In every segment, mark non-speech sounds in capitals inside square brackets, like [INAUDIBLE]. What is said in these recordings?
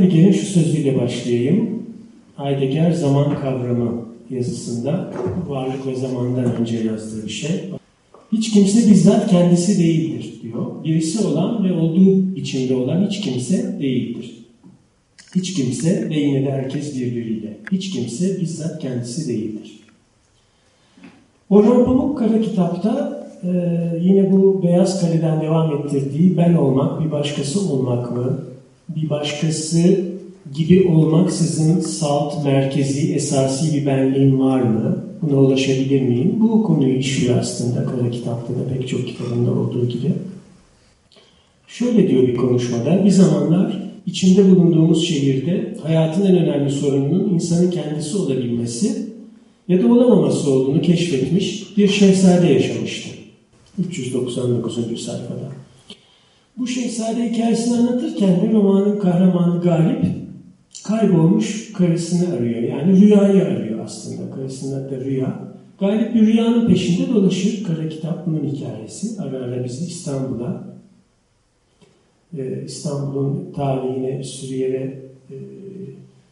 Heidegger'in şu sözüyle başlayayım. Heidegger zaman kavramı yazısında varlık ve zamandan önce yazdığı bir şey. Hiç kimse bizzat kendisi değildir diyor. Birisi olan ve olduğu içinde olan hiç kimse değildir. Hiç kimse ve yine de herkes birbiriyle. Hiç kimse bizzat kendisi değildir. Orhan Pamuk Kara kitapta e, yine bu beyaz kaleden devam ettirdiği ben olmak, bir başkası olmak mı, bir başkası gibi olmak sizin salt, merkezi, esasi bir benliğin var mı? Buna ulaşabilir miyim? Bu konuyu işliyor aslında Kara kitapta da pek çok kitabında olduğu gibi. Şöyle diyor bir konuşmada, bir zamanlar içinde bulunduğumuz şehirde hayatın en önemli sorununun insanın kendisi olabilmesi ya da olamaması olduğunu keşfetmiş bir şehzade yaşamıştı. 399. sayfada. Bu şehzade hikayesini anlatırken de romanın kahramanı Galip kaybolmuş karısını arıyor. Yani rüyayı arıyor aslında. Karısının adı Rüya. Galip bir rüyanın peşinde dolaşır. Kara kitap hikayesi. Ara ara bizi İstanbul'a e, İstanbul'un tarihine yere e,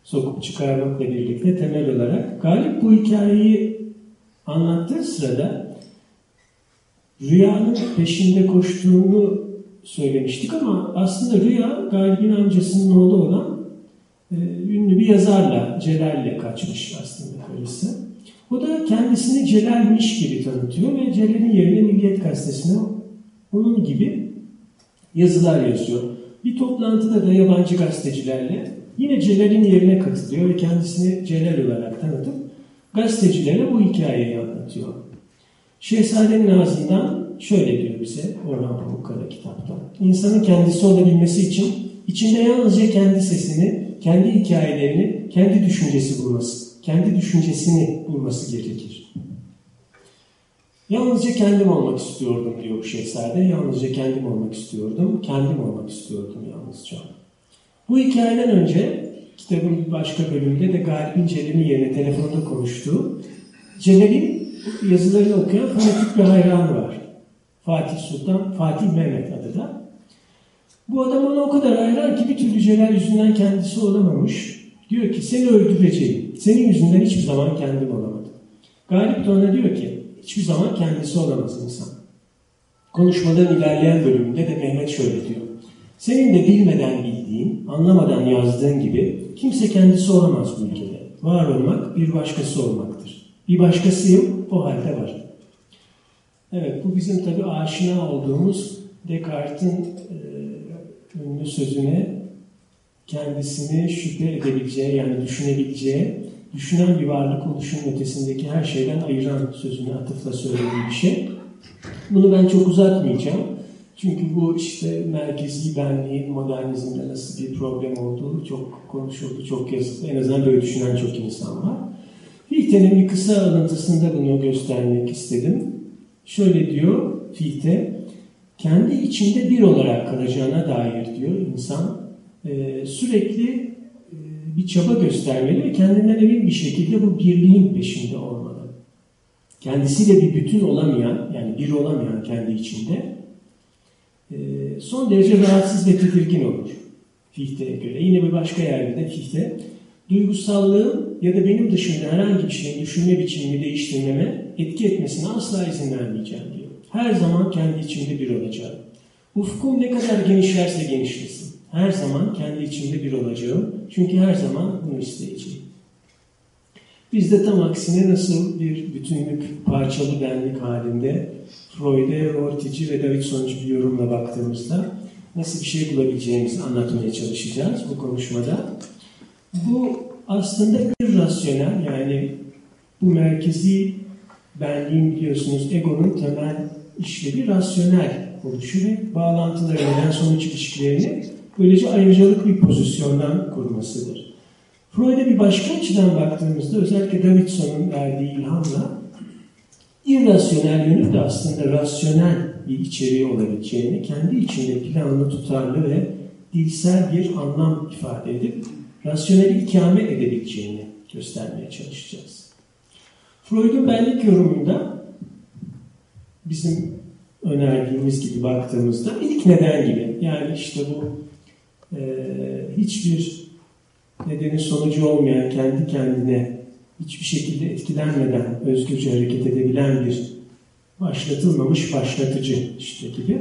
sokup çıkarmakla birlikte temel olarak Galip bu hikayeyi anlattığı sırada rüyanın peşinde koştuğunu söylemiştik ama aslında Rüya Galip'in amcasının oğlu olan e, ünlü bir yazarla, Celal'le kaçmış aslında karısı. O da kendisini Celal'miş gibi tanıtıyor ve Celal'in yerine Milliyet Gazetesi'ne onun gibi yazılar yazıyor. Bir toplantıda da yabancı gazetecilerle yine Celal'in yerine katılıyor ve kendisini Celal olarak tanıtıp gazetecilere bu hikayeyi anlatıyor. Şehzadenin ağzından şöyle diyor bize Orhan Pamukkara kitapta. İnsanın kendisi olabilmesi için içinde yalnızca kendi sesini, kendi hikayelerini, kendi düşüncesi bulması, kendi düşüncesini bulması gerekir. Yalnızca kendim olmak istiyordum diyor bu şehzade. Yalnızca kendim olmak istiyordum. Kendim olmak istiyordum yalnızca. Bu hikayeden önce kitabın başka bölümünde de Galip'in Celal'in yerine telefonda konuştuğu Celal'in yazılarını okuyan fanatik bir hayranı var. Fatih Sultan, Fatih Mehmet adı da. Bu adam ona o kadar hayran ki bir türlü Celal yüzünden kendisi olamamış. Diyor ki seni öldüreceğim. Senin yüzünden hiçbir zaman kendim olamadım. Galip de ona diyor ki hiçbir zaman kendisi olamaz insan. Konuşmadan ilerleyen bölümünde de Mehmet şöyle diyor. Senin de bilmeden bildiğin, anlamadan yazdığın gibi kimse kendisi olamaz bu ülkede. Var olmak bir başkası olmaktır. Bir başkasıyım, o halde var. Evet, bu bizim tabi aşina olduğumuz Descartes'in e, ünlü sözüne kendisini şüphe edebileceği, yani düşünebileceği, düşünen bir varlık oluşun ötesindeki her şeyden ayıran sözüne atıfla söylediği bir şey. Bunu ben çok uzatmayacağım. Çünkü bu işte merkezi benliğin modernizmde nasıl bir problem olduğu çok konuşuldu, çok yazıldı. En azından böyle düşünen çok insan var. Fichte'nin bir kısa alıntısında bunu göstermek istedim. Şöyle diyor Fichte, kendi içinde bir olarak kalacağına dair diyor insan e, sürekli e, bir çaba göstermeli ve kendinden emin bir şekilde bu birliğin peşinde olmalı. Kendisiyle bir bütün olamayan, yani bir olamayan kendi içinde e, son derece rahatsız ve tedirgin olur Fichte'ye göre. Yine bir başka yerde de Fichte, duygusallığın ya da benim dışında herhangi bir şeyin düşünme biçimimi değiştirmeme etki etmesine asla izin vermeyeceğim diyor. Her zaman kendi içimde bir olacağım. Ufkum ne kadar genişlerse genişlesin. Her zaman kendi içimde bir olacağım. Çünkü her zaman bunu isteyeceğim. Bizde tam aksine nasıl bir bütünlük, parçalı benlik halinde Freud'e, Rorty'ci ve Davidson'cu bir yorumla baktığımızda nasıl bir şey bulabileceğimizi anlatmaya çalışacağız bu konuşmada. Bu aslında irrasyonel yani bu merkezi benliğin biliyorsunuz egonun temel işlevi rasyonel oluşu ve bağlantıları neden sonuç ilişkilerini böylece ayrıcalık bir pozisyondan kurmasıdır. Freud'e bir başka açıdan baktığımızda özellikle Davidson'un verdiği ilhamla irrasyonel yönü de aslında rasyonel bir içeriği olabileceğini, kendi içinde planlı, tutarlı ve dilsel bir anlam ifade edip rasyonel ikame edebileceğini göstermeye çalışacağız. Freud'un benlik yorumunda bizim önerdiğimiz gibi baktığımızda ilk neden gibi. Yani işte bu e, hiçbir nedeni sonucu olmayan, kendi kendine hiçbir şekilde etkilenmeden özgürce hareket edebilen bir başlatılmamış başlatıcı işte gibi.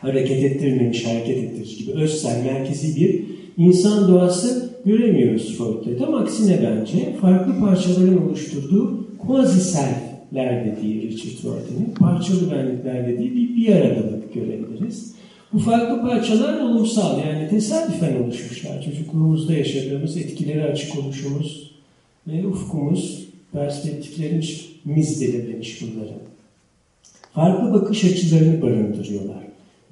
Hareket ettirmemiş hareket ettirici gibi. Özsel merkezi bir insan doğası göremiyoruz Freud'da. Tam aksine bence farklı parçaların oluşturduğu quasi selfler dediği Richard Rorty'nin parçalı benlikler dediği bir, bir aradalık görebiliriz. Bu farklı parçalar olumsal yani tesadüfen oluşmuşlar. Çocukluğumuzda yaşadığımız etkileri açık oluşumuz ve ufkumuz, perspektiflerimiz belirlemiş bunları. Farklı bakış açılarını barındırıyorlar.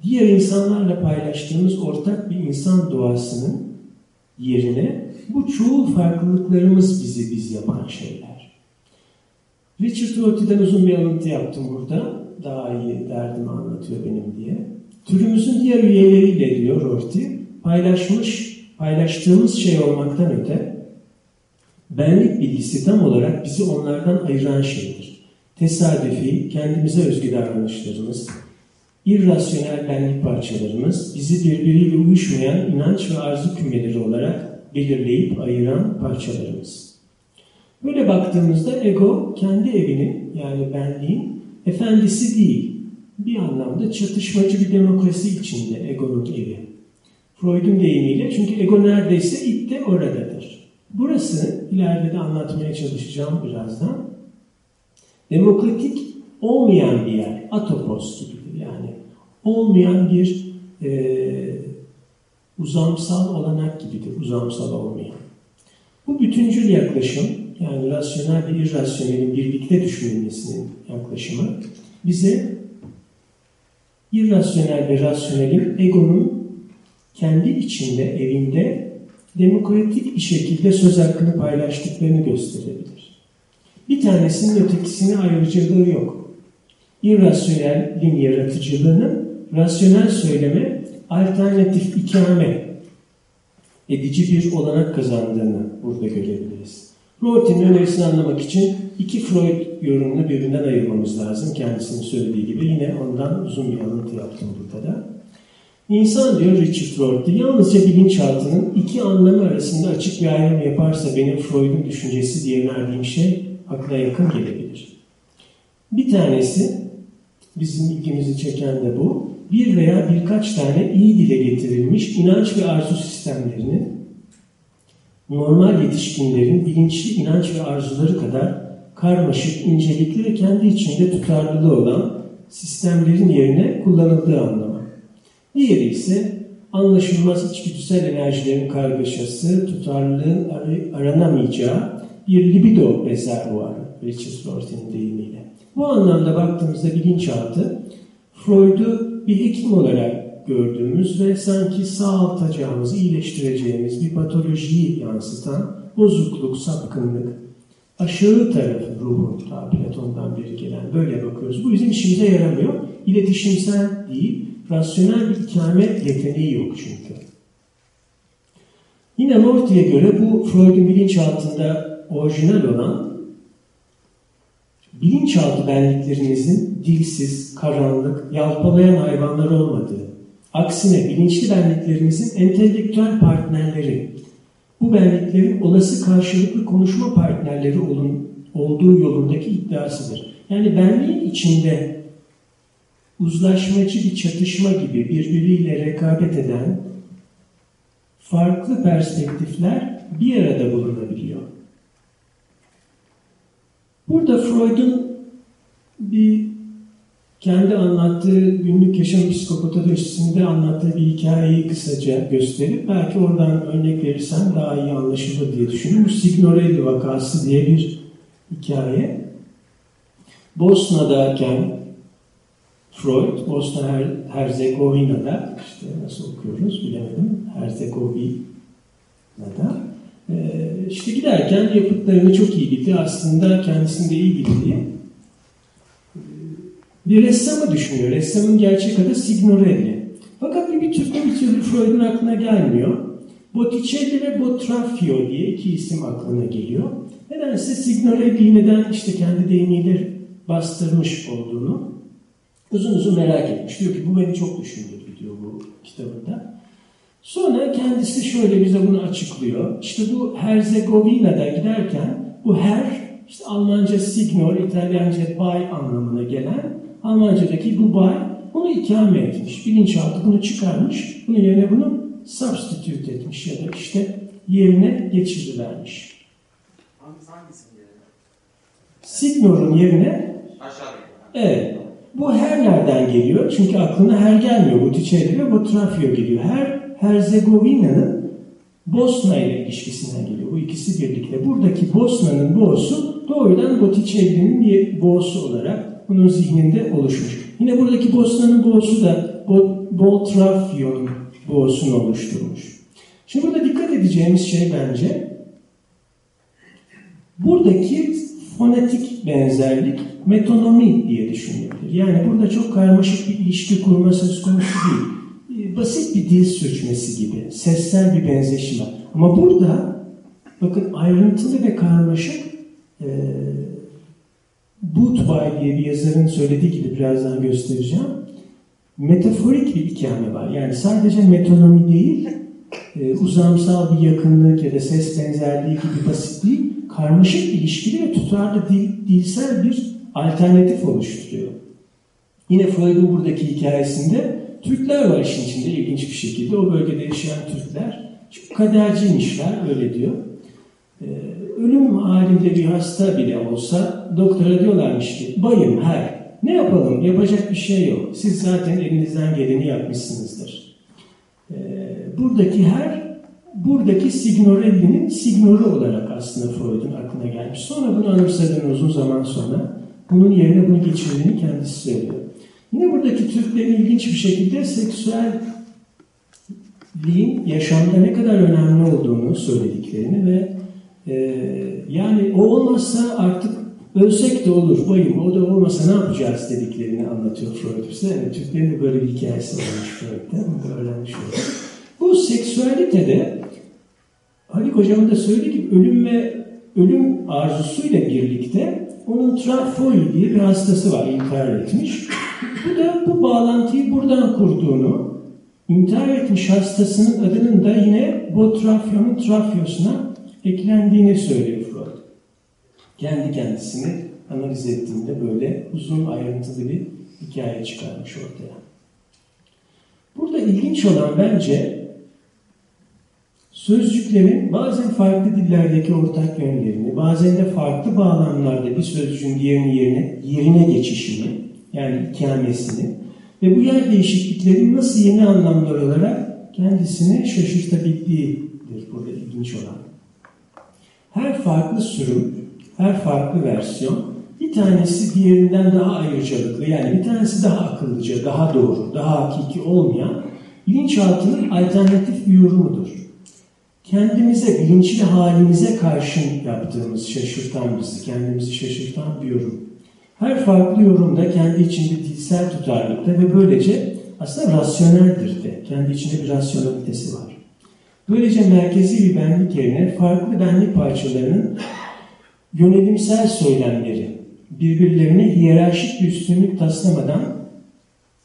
Diğer insanlarla paylaştığımız ortak bir insan doğasının yerine bu çoğu farklılıklarımız bizi biz yapan şeyler. Richard Rorty'den uzun bir alıntı yaptım burada. Daha iyi derdimi anlatıyor benim diye. Türümüzün diğer üyeleriyle diyor Rorty, paylaşmış, paylaştığımız şey olmaktan öte, benlik bilgisi tam olarak bizi onlardan ayıran şeydir. Tesadüfi, kendimize özgü davranışlarımız, irrasyonel benlik parçalarımız, bizi birbiriyle uyuşmayan inanç ve arzu kümeleri olarak belirleyip ayıran parçalarımız. Böyle baktığımızda ego kendi evinin yani benliğin efendisi değil, bir anlamda çatışmacı bir demokrasi içinde egonun evi. Freud'un deyimiyle çünkü ego neredeyse ip de oradadır. Burası ileride de anlatmaya çalışacağım birazdan. Demokratik olmayan bir yer, atopos gibidir yani. Olmayan bir e, uzamsal olanak gibidir, uzamsal olmayan. Bu bütüncül yaklaşım, yani rasyonel ve irrasyonelin birlikte düşünülmesinin yaklaşımı bize irrasyonel ve rasyonelin egonun kendi içinde, evinde demokratik bir şekilde söz hakkını paylaştıklarını gösterebilir. Bir tanesinin ötekisine ayrıcalığı yok. İrrasyonelin yaratıcılığının rasyonel söyleme alternatif ikame edici bir olanak kazandığını burada görebiliriz. Rorty'nin önerisini anlamak için iki Freud yorumunu birbirinden ayırmamız lazım. Kendisinin söylediği gibi yine ondan uzun bir alıntı yaptım burada da. İnsan diyor Richard Rorty, yalnızca bilinçaltının iki anlamı arasında açık bir ayrım yaparsa benim Freud'un düşüncesi diye önerdiğim şey akla yakın gelebilir. Bir tanesi, bizim ilgimizi çeken de bu, bir veya birkaç tane iyi dile getirilmiş inanç ve arzu sistemlerinin normal yetişkinlerin bilinçli inanç ve arzuları kadar karmaşık, incelikli ve kendi içinde tutarlılığı olan sistemlerin yerine kullanıldığı anlamı. Diğeri ise anlaşılmaz içgüdüsel enerjilerin kargaşası, tutarlılığın aranamayacağı bir libido rezervuarı Richard Rorty'nin deyimiyle. Bu anlamda baktığımızda bilinçaltı Freud'u bir hekim olarak gördüğümüz ve sanki sağaltacağımız, iyileştireceğimiz bir patolojiyi yansıtan bozukluk, sapkınlık, aşağı tarafı ruhun ta Platon'dan beri gelen böyle bakıyoruz. Bu bizim işimize yaramıyor. İletişimsel değil, rasyonel bir ikame yeteneği yok çünkü. Yine Morty'ye göre bu Freud'un bilinçaltında orijinal olan bilinçaltı benliklerinizin dilsiz, karanlık, yalpalayan hayvanlar olmadığı, aksine bilinçli benliklerinizin entelektüel partnerleri, bu benliklerin olası karşılıklı konuşma partnerleri olun, olduğu yolundaki iddiasıdır. Yani benliğin içinde uzlaşmacı bir çatışma gibi birbiriyle rekabet eden farklı perspektifler bir arada bulunabiliyor. Burada Freud'un bir kendi anlattığı günlük yaşam psikopatolojisinde anlattığı bir hikayeyi kısaca gösterip belki oradan örnek verirsem daha iyi anlaşılır diye düşünüyorum. Signorelli vakası diye bir hikaye. Bosna'dayken Freud, Bosna Her Herzegovina'da, işte nasıl okuyoruz bilemedim, Herzegovina'da, ee, işte giderken yapıtlarını çok iyi bildi, aslında kendisini de iyi bildiği bir ressamı düşünüyor. Ressamın gerçek adı Signorelli. Fakat bir türlü bir türlü Freud'un aklına gelmiyor. Botticelli ve Botrafio diye iki isim aklına geliyor. Nedense Signorelli'yi neden işte kendi deyimiyle bastırmış olduğunu uzun uzun merak etmiş. Diyor ki bu beni çok düşündürdü diyor bu kitabında. Sonra kendisi şöyle bize bunu açıklıyor. İşte bu Herzegovina'da giderken bu her işte Almanca signor, İtalyanca bay anlamına gelen Almanca'daki bu bay bunu ikame etmiş. Bilinçaltı bunu çıkarmış. Bunun yerine bunu substitute etmiş ya da işte yerine geçirivermiş. Signor'un yerine evet bu her nereden geliyor? Çünkü aklına her gelmiyor. Botticelli ve Botrafio geliyor. Her Herzegovina'nın Bosna ile ilişkisinden geliyor. Bu ikisi birlikte. Buradaki Bosna'nın boğusu doğrudan Botticelli'nin bir boğusu olarak bunun zihninde oluşmuş. Yine buradaki Bosna'nın boğusu da Botrafio'nun boğusunu oluşturmuş. Şimdi burada dikkat edeceğimiz şey bence buradaki fonetik benzerlik metonomi diye düşünülebilir. Yani burada çok karmaşık bir ilişki kurma söz konusu değil. Ee, basit bir dil sürçmesi gibi, sessel bir benzeşim var. Ama burada bakın ayrıntılı ve karmaşık e, Boothby diye bir yazarın söylediği gibi birazdan göstereceğim. Metaforik bir ikame var. Yani sadece metonomi değil, e, uzamsal bir yakınlık ya da ses benzerliği gibi basit değil, karmaşık ilişkili ve tutarlı dil, dilsel bir alternatif oluşturuyor. Yine Freud'un buradaki hikayesinde Türkler var işin içinde ilginç bir şekilde. O bölgede yaşayan Türkler. Çünkü kaderciymişler öyle diyor. Ee, ölüm halinde bir hasta bile olsa doktora diyorlarmış ki bayım her ne yapalım yapacak bir şey yok. Siz zaten elinizden geleni yapmışsınızdır. Ee, buradaki her buradaki Signorelli'nin Signor'u olarak aslında Freud'un aklına gelmiş. Sonra bunu anımsadığını uzun zaman sonra bunun yerine bunu geçirdiğini kendisi söylüyor. Yine buradaki Türklerin ilginç bir şekilde seksüelliğin yaşamda ne kadar önemli olduğunu söylediklerini ve e, yani o olmazsa artık ölsek de olur bayım o da olmasa ne yapacağız dediklerini anlatıyor Freud bize. Yani Türklerin de böyle bir hikayesi varmış Freud'da. Bunu öğrenmiş olduk. Bu seksüalitede Haluk Hocam'ın da söylediği gibi ölüm ve ölüm arzusuyla birlikte onun trafoi diye bir hastası var, intihar etmiş. Bu da bu bağlantıyı buradan kurduğunu, intihar etmiş hastasının adının da yine Botrafio'nun trafyosuna eklendiğini söylüyor Freud. Kendi kendisini analiz ettiğinde böyle uzun ayrıntılı bir hikaye çıkarmış ortaya. Burada ilginç olan bence sözcüklerin bazen farklı dillerdeki ortak yönlerini, bazen de farklı bağlamlarda bir sözcüğün diğerinin yerine, yerine geçişini, yani ikamesini ve bu yer değişikliklerin nasıl yeni anlamlar olarak kendisini şaşırtabildiğidir burada ilginç olan. Her farklı sürüm, her farklı versiyon bir tanesi diğerinden daha ayrıcalıklı yani bir tanesi daha akıllıca, daha doğru, daha hakiki olmayan bilinçaltının alternatif bir yorumudur kendimize, bilinçli halimize karşın yaptığımız şaşırtan bizi, kendimizi şaşırtan bir yorum. Her farklı yorumda kendi içinde dilsel tutarlıkta ve böylece aslında rasyoneldir de. Kendi içinde bir rasyonalitesi var. Böylece merkezi bir benlik yerine farklı benlik parçalarının yönelimsel söylemleri birbirlerine hiyerarşik bir üstünlük taslamadan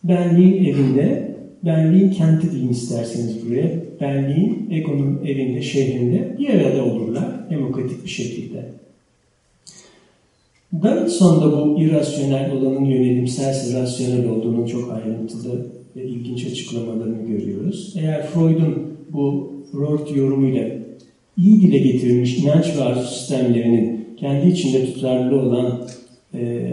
benliğin evinde, benliğin kenti deyin isterseniz buraya, benliğin egonun evinde, şehrinde bir arada olurlar demokratik bir şekilde. Davidson da bu irrasyonel olanın yönelimsel rasyonel olduğunun çok ayrıntılı ve ilginç açıklamalarını görüyoruz. Eğer Freud'un bu Roth yorumuyla iyi dile getirilmiş inanç ve arzu sistemlerinin kendi içinde tutarlı olan e,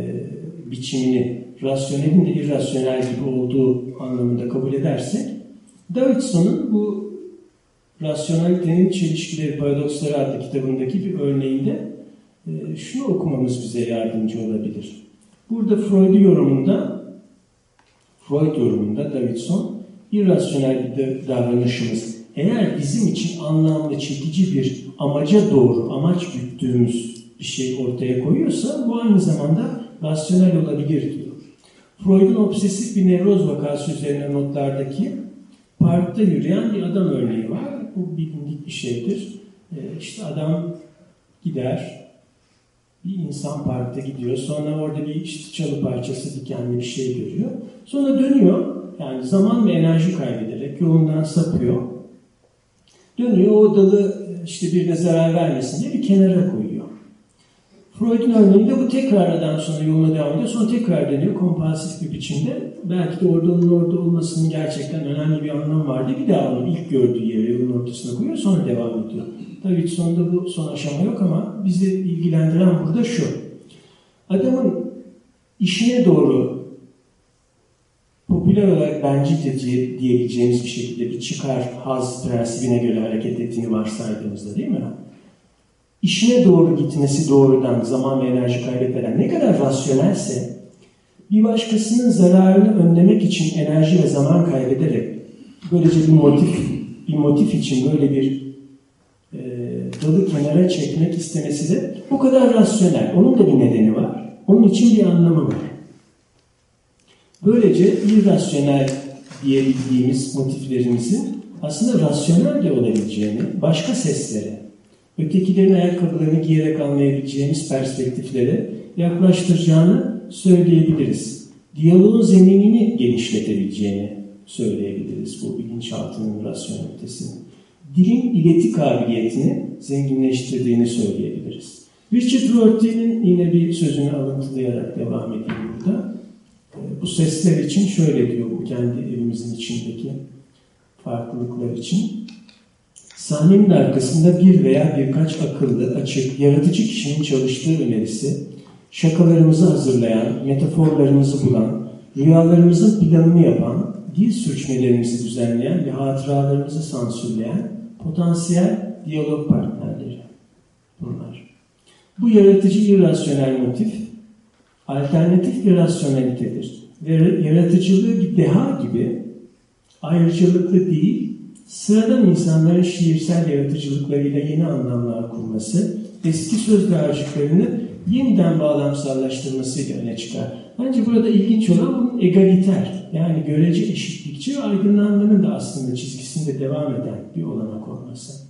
biçimini rasyonelin de irrasyonel gibi olduğu anlamında kabul edersek Davidson'un bu Rasyonelitenin Çelişkileri, Paradoksları adlı kitabındaki bir örneğinde e, şunu okumamız bize yardımcı olabilir. Burada Freud yorumunda Freud yorumunda Davidson irrasyonel bir davranışımız eğer bizim için anlamlı, çekici bir amaca doğru, amaç güttüğümüz bir şey ortaya koyuyorsa bu aynı zamanda rasyonel olabilir diyor. Freud'un obsesif bir nevroz vakası üzerine notlardaki parkta yürüyen bir adam örneği var. Bu bilindik bir şeydir. Ee, işte adam gider, bir insan parkta gidiyor. Sonra orada bir işte çalı parçası dikenli bir şey görüyor. Sonra dönüyor. Yani zaman ve enerji kaybederek yolundan sapıyor. Dönüyor o dalı işte birine zarar vermesin diye bir kenara koyuyor. Freud'un örneğinde bu tekrardan sonra yoluna devam ediyor. Sonra tekrar dönüyor kompulsif bir biçimde. Belki de orada onun orada olmasının gerçekten önemli bir anlamı vardı. Bir daha onu ilk gördüğü yere yolun ortasına koyuyor. Sonra devam ediyor. Tabii sonunda bu son aşama yok ama bizi ilgilendiren burada şu. Adamın işine doğru popüler olarak bencilce diyebileceğimiz bir şekilde bir çıkar haz prensibine göre hareket ettiğini varsaydığımızda değil mi? İşine doğru gitmesi doğrudan zaman ve enerji kaybetmeden ne kadar rasyonelse bir başkasının zararını önlemek için enerji ve zaman kaybederek böylece bir motif bir motif için böyle bir e, dalı kenara çekmek istemesi de bu kadar rasyonel. Onun da bir nedeni var. Onun için bir anlamı var. Böylece irrasyonel diyebildiğimiz motiflerimizin aslında rasyonel de olabileceğini, başka seslere, ötekilerin ayakkabılarını giyerek anlayabileceğimiz perspektiflere yaklaştıracağını söyleyebiliriz. Diyaloğun zeminini genişletebileceğini söyleyebiliriz bu bilinçaltının rasyonelitesini. Dilin ileti kabiliyetini zenginleştirdiğini söyleyebiliriz. Richard Rorty'nin yine bir sözünü alıntılayarak devam edeyim burada. Bu sesler için şöyle diyor bu kendi evimizin içindeki farklılıklar için. Sahnenin arkasında bir veya birkaç akıllı, açık, yaratıcı kişinin çalıştığı önerisi, şakalarımızı hazırlayan, metaforlarımızı bulan, rüyalarımızın planını yapan, dil sürçmelerimizi düzenleyen ve hatıralarımızı sansürleyen potansiyel diyalog partnerleri bunlar. Bu yaratıcı irrasyonel motif alternatif bir rasyonelitedir. Ve yaratıcılığı deha gibi ayrıcalıklı değil, sıradan insanların şiirsel yaratıcılıklarıyla yeni anlamlar kurması, eski söz dağarcıklarını yeniden bağlamsallaştırmasıyla öne çıkar. Bence burada ilginç olan bunun egaliter, yani görece eşitlikçi ve aydınlanmanın da aslında çizgisinde devam eden bir olanak olması.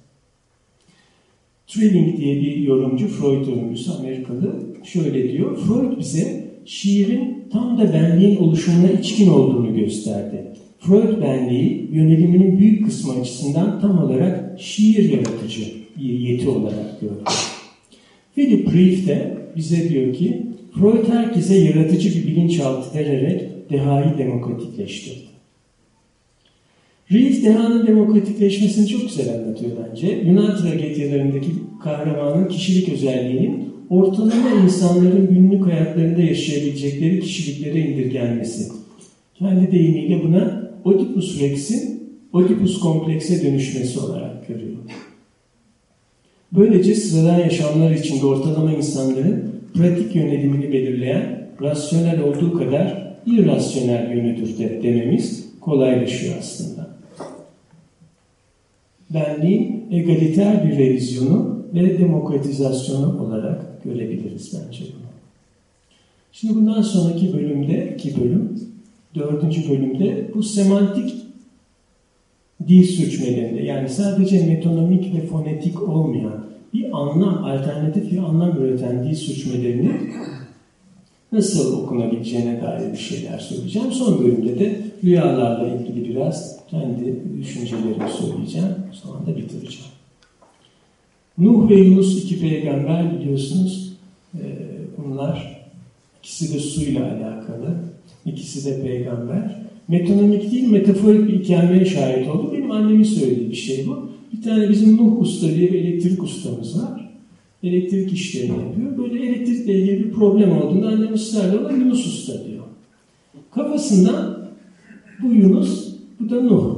Trilling diye bir yorumcu, Freud yorumcusu Amerikalı şöyle diyor. Freud bize şiirin tam da benliğin oluşumuna içkin olduğunu gösterdi. Freud benliği yöneliminin büyük kısmı açısından tam olarak şiir yaratıcı bir yeti olarak gördü. Philip Reeve de bize diyor ki Freud herkese yaratıcı bir bilinçaltı vererek dehayı demokratikleştirdi. Reeve dehanın demokratikleşmesini çok güzel anlatıyor bence. Yunan tragedyalarındaki kahramanın kişilik özelliğinin ortalama insanların günlük hayatlarında yaşayabilecekleri kişiliklere indirgenmesi. Kendi deyimiyle buna Oedipus Rex'in Oedipus komplekse dönüşmesi olarak görüyor. Böylece sıradan yaşamlar içinde ortalama insanların pratik yönelimini belirleyen rasyonel olduğu kadar irrasyonel yönüdür de dememiz kolaylaşıyor aslında. Benliğin egaliter bir revizyonu ve demokratizasyonu olarak görebiliriz bence bunu. Şimdi bundan sonraki bölümde, iki bölüm, dördüncü bölümde bu semantik dil sürçmelerinde yani sadece metonomik ve fonetik olmayan bir anlam, alternatif bir anlam üreten dil sürçmelerini nasıl okunabileceğine dair bir şeyler söyleyeceğim. Son bölümde de rüyalarla ilgili biraz kendi düşüncelerimi söyleyeceğim. Sonra da bitireceğim. Nuh ve Yunus iki peygamber biliyorsunuz. Ee, bunlar ikisi de suyla alakalı. İkisi de peygamber. Metonomik değil, metaforik bir hikayeye şahit oldu. Benim annemin söylediği bir şey bu. Bir tane bizim Nuh Usta diye bir elektrik ustamız var. Elektrik işlerini yapıyor. Böyle elektrikle ilgili bir problem olduğunda annem ısrarla Yunus Usta diyor. Kafasından bu Yunus, bu da Nuh.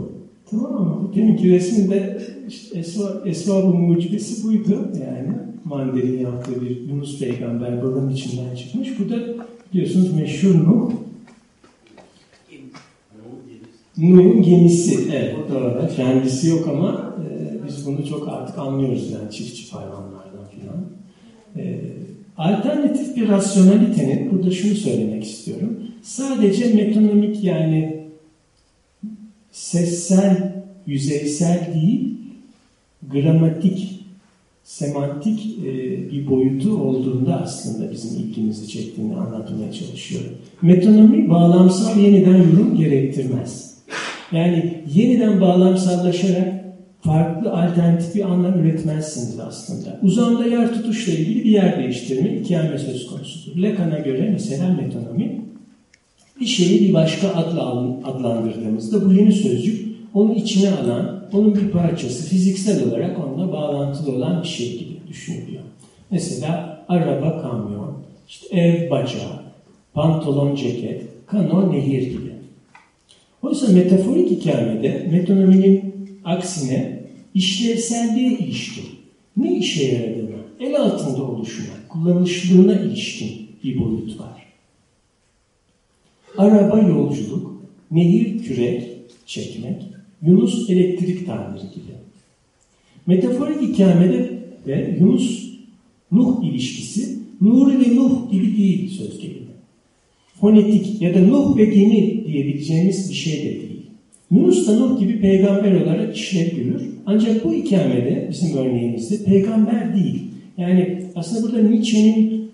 Tamam mı? Deminki resimde işte Esva, Esva-ı mucibesi buydu yani. Mandeli yaptığı bir Yunus peygamber balın içinden çıkmış. Bu da biliyorsunuz meşhur Nuh. Nuh'un gemisi. Evet doğru. Kendisi yok ama e, biz bunu çok artık anlıyoruz yani çiftçi hayvanlardan filan. E, alternatif bir rasyonalitenin, burada şunu söylemek istiyorum. Sadece metonomik yani sessel, yüzeysel değil, gramatik, semantik e, bir boyutu olduğunda aslında bizim ilgimizi çektiğini anlatmaya çalışıyorum. Metonomi bağlamsal yeniden yorum gerektirmez. Yani yeniden bağlamsallaşarak farklı alternatif bir anlam üretmezsiniz aslında. Uzamda yer tutuşla ilgili bir yer değiştirme ikame söz konusudur. Lacan'a göre mesela metonomi bir şeyi bir başka adla adlandırdığımızda bu yeni sözcük onu içine alan, onun bir parçası, fiziksel olarak onunla bağlantılı olan bir şey gibi düşünülüyor. Mesela araba, kamyon, işte ev, bacağı, pantolon, ceket, kano, nehir gibi. Oysa metaforik hikayede metonominin aksine işlevselliğe ilişkin, ne işe yaradığına, el altında oluşuna, kullanışlılığına ilişkin bir boyut var. Araba yolculuk, nehir kürek çekmek, Yunus elektrik tamiri gibi. Metaforik hikayede de Yunus-Nuh ilişkisi Nuri ve Nuh gibi değil söz gelimi. Fonetik ya da Nuh ve gemi diyebileceğimiz bir şey de değil. Yunus da Nuh gibi peygamber olarak işlev görür. Ancak bu ikamede bizim örneğimizde peygamber değil. Yani aslında burada Nietzsche'nin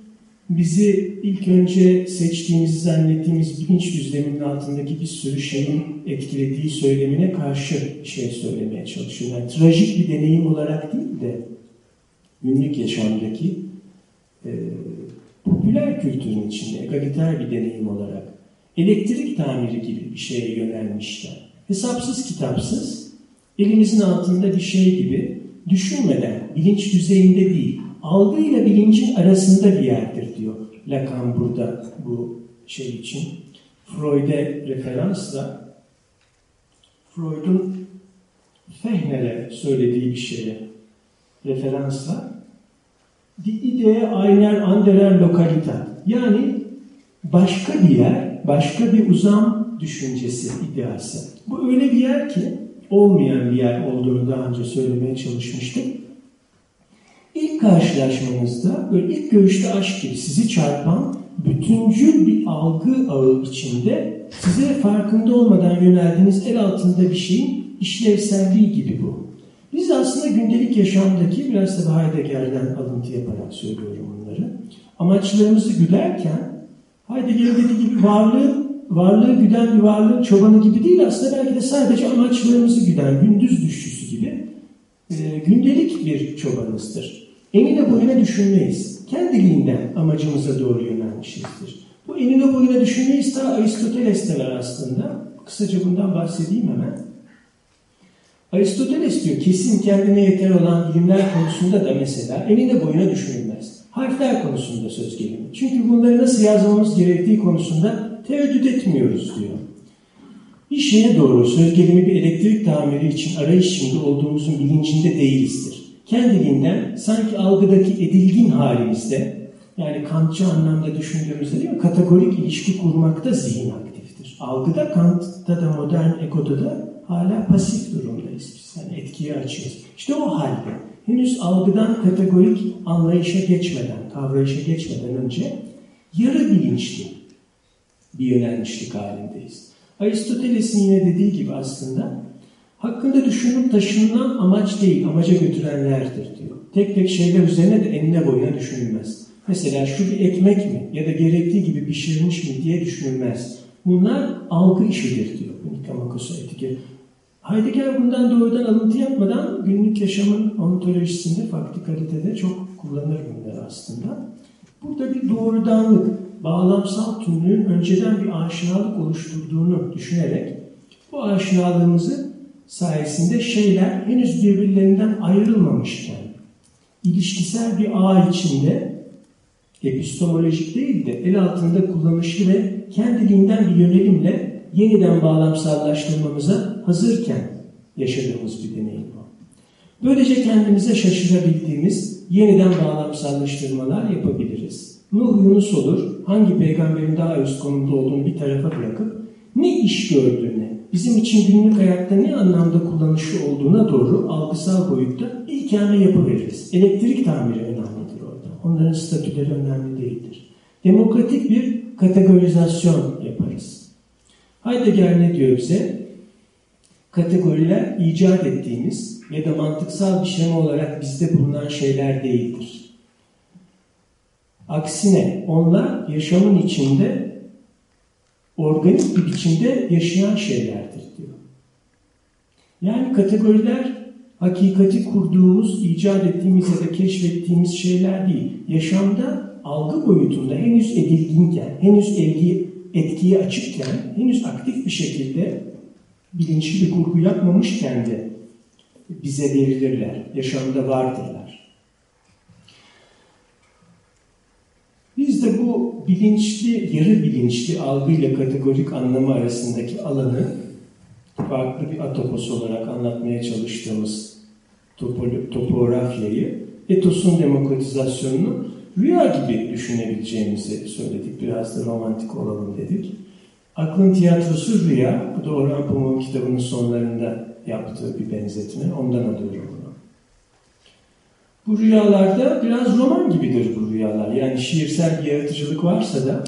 bizi ilk önce seçtiğimizi zannettiğimiz bilinç düzleminin altındaki bir sürü şeyin etkilediği söylemine karşı şey söylemeye çalışıyor. Yani trajik bir deneyim olarak değil de günlük yaşamdaki e, popüler kültürün içinde egaliter bir deneyim olarak elektrik tamiri gibi bir şeye yönelmişler. Hesapsız kitapsız elimizin altında bir şey gibi düşünmeden, bilinç düzeyinde değil, algıyla bilincin arasında bir yerdir diyor Lacan burada bu şey için. Freud'e referansla Freud'un Fehner'e söylediği bir şeye referansla Die Idee einer anderen Lokalität yani başka bir yer, başka bir uzam düşüncesi, ideası. Bu öyle bir yer ki olmayan bir yer olduğunu daha önce söylemeye çalışmıştık. Karşılaşmanızda, böyle ilk görüşte aşk gibi sizi çarpan bütüncül bir algı ağı içinde size farkında olmadan yöneldiğiniz el altında bir şeyin işlevselliği gibi bu. Biz aslında gündelik yaşamdaki biraz da Heidegger'den alıntı yaparak söylüyorum bunları. Amaçlarımızı güderken Heidegger'in dediği gibi varlığı, varlığı güden bir varlığın çobanı gibi değil aslında belki de sadece amaçlarımızı güden gündüz düşüşü gibi e, gündelik bir çobanızdır. Enine boyuna düşünmeyiz. Kendiliğinden amacımıza doğru yönelmişizdir. Bu enine boyuna düşünmeyiz ta Aristoteles'te var aslında. Kısaca bundan bahsedeyim hemen. Aristoteles diyor kesin kendine yeter olan bilimler konusunda da mesela enine boyuna düşünülmez. Harfler konusunda söz gelimi. Çünkü bunları nasıl yazmamız gerektiği konusunda tereddüt etmiyoruz diyor. Şeye doğru söz gelimi bir elektrik tamiri için arayış içinde olduğumuzun bilincinde değilizdir kendiliğinden sanki algıdaki edilgin halimizde yani Kantçı anlamda düşündüğümüzde değil mi? Kategorik ilişki kurmakta zihin aktiftir. Algıda Kant'ta da modern ekoda da hala pasif durumdayız biz. Yani etkiyi açıyoruz. İşte o halde henüz algıdan kategorik anlayışa geçmeden, kavrayışa geçmeden önce yarı bilinçli bir yönelmişlik halindeyiz. Aristoteles'in yine dediği gibi aslında Hakkında düşünüp taşınılan amaç değil, amaca götürenlerdir diyor. Tek tek şeyler üzerine de enine boyuna düşünülmez. Mesela şu bir ekmek mi ya da gerektiği gibi pişirilmiş mi diye düşünülmez. Bunlar algı işidir diyor Nikomakos'a etiki. Heidegger bundan doğrudan alıntı yapmadan günlük yaşamın ontolojisinde, faktikalitede çok kullanır bunları aslında. Burada bir doğrudanlık, bağlamsal tümlüğün önceden bir aşinalık oluşturduğunu düşünerek bu aşinalığımızı sayesinde şeyler henüz birbirlerinden ayrılmamışken ilişkisel bir ağ içinde epistemolojik değil de el altında kullanışlı ve kendiliğinden bir yönelimle yeniden bağlamsallaştırmamıza hazırken yaşadığımız bir deneyim bu. Böylece kendimize şaşırabildiğimiz yeniden bağlamsallaştırmalar yapabiliriz. Nuh Yunus olur, hangi peygamberin daha üst konumda olduğunu bir tarafa bırakıp ne iş gördüğüne, bizim için günlük hayatta ne anlamda kullanışlı olduğuna doğru algısal boyutta bir ikame yapıveririz. Elektrik tamiri önemlidir orada. Onların statüleri önemli değildir. Demokratik bir kategorizasyon yaparız. Heidegger ne diyor bize? Kategoriler icat ettiğimiz ya da mantıksal bir şema olarak bizde bulunan şeyler değildir. Aksine onlar yaşamın içinde organik bir biçimde yaşayan şeylerdir diyor. Yani kategoriler hakikati kurduğumuz, icat ettiğimiz ya da keşfettiğimiz şeyler değil. Yaşamda algı boyutunda henüz edilginken, henüz etki, etkiye açıkken, henüz aktif bir şekilde bilinçli bir kurgu yapmamışken de bize verilirler. Yaşamda vardırlar. De bu bilinçli, yarı bilinçli algıyla kategorik anlamı arasındaki alanı farklı bir atopos olarak anlatmaya çalıştığımız topografyayı, etosun demokratizasyonunu rüya gibi düşünebileceğimizi söyledik. Biraz da romantik olalım dedik. Aklın tiyatrosu rüya. Bu da Orhan Pamuk'un kitabının sonlarında yaptığı bir benzetme. Ondan alıyorum. Bu rüyalarda biraz roman gibidir bu rüyalar. Yani şiirsel bir yaratıcılık varsa da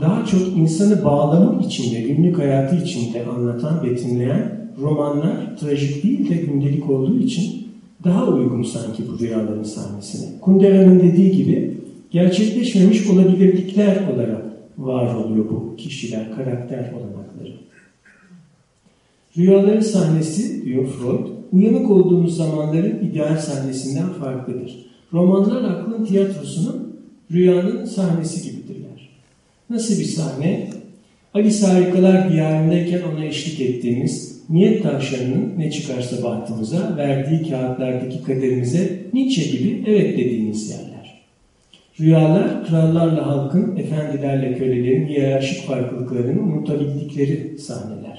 daha çok insanı bağlamak içinde, günlük hayatı içinde anlatan, betimleyen romanlar trajik değil de gündelik olduğu için daha uygun sanki bu rüyaların sahnesine. Kundera'nın dediği gibi gerçekleşmemiş olabilirlikler olarak var oluyor bu kişiler, karakter olanakları. Rüyaların sahnesi, diyor Freud, uyanık olduğumuz zamanların ideal sahnesinden farklıdır. Romanlar aklın tiyatrosunun rüyanın sahnesi gibidirler. Nasıl bir sahne? Alice Harikalar Diyarındayken ona eşlik ettiğimiz niyet tavşanının ne çıkarsa bahtımıza verdiği kağıtlardaki kaderimize Nietzsche gibi evet dediğimiz yerler. Rüyalar krallarla halkın, efendilerle kölelerin hiyerarşik farklılıklarını unutabildikleri sahneler.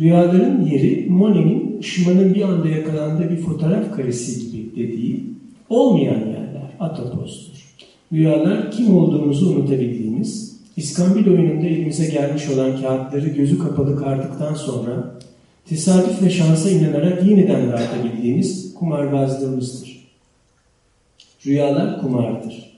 Rüyaların yeri Monet'in ışımanın bir anda yakalandığı bir fotoğraf karesi gibi dediği olmayan yerler, atopozdur. Rüyalar kim olduğumuzu unutabildiğimiz, İskambil oyununda elimize gelmiş olan kağıtları gözü kapalı kardıktan sonra tesadüf ve şansa inanarak yeniden dağıtabildiğimiz kumarbazlığımızdır. Rüyalar kumardır.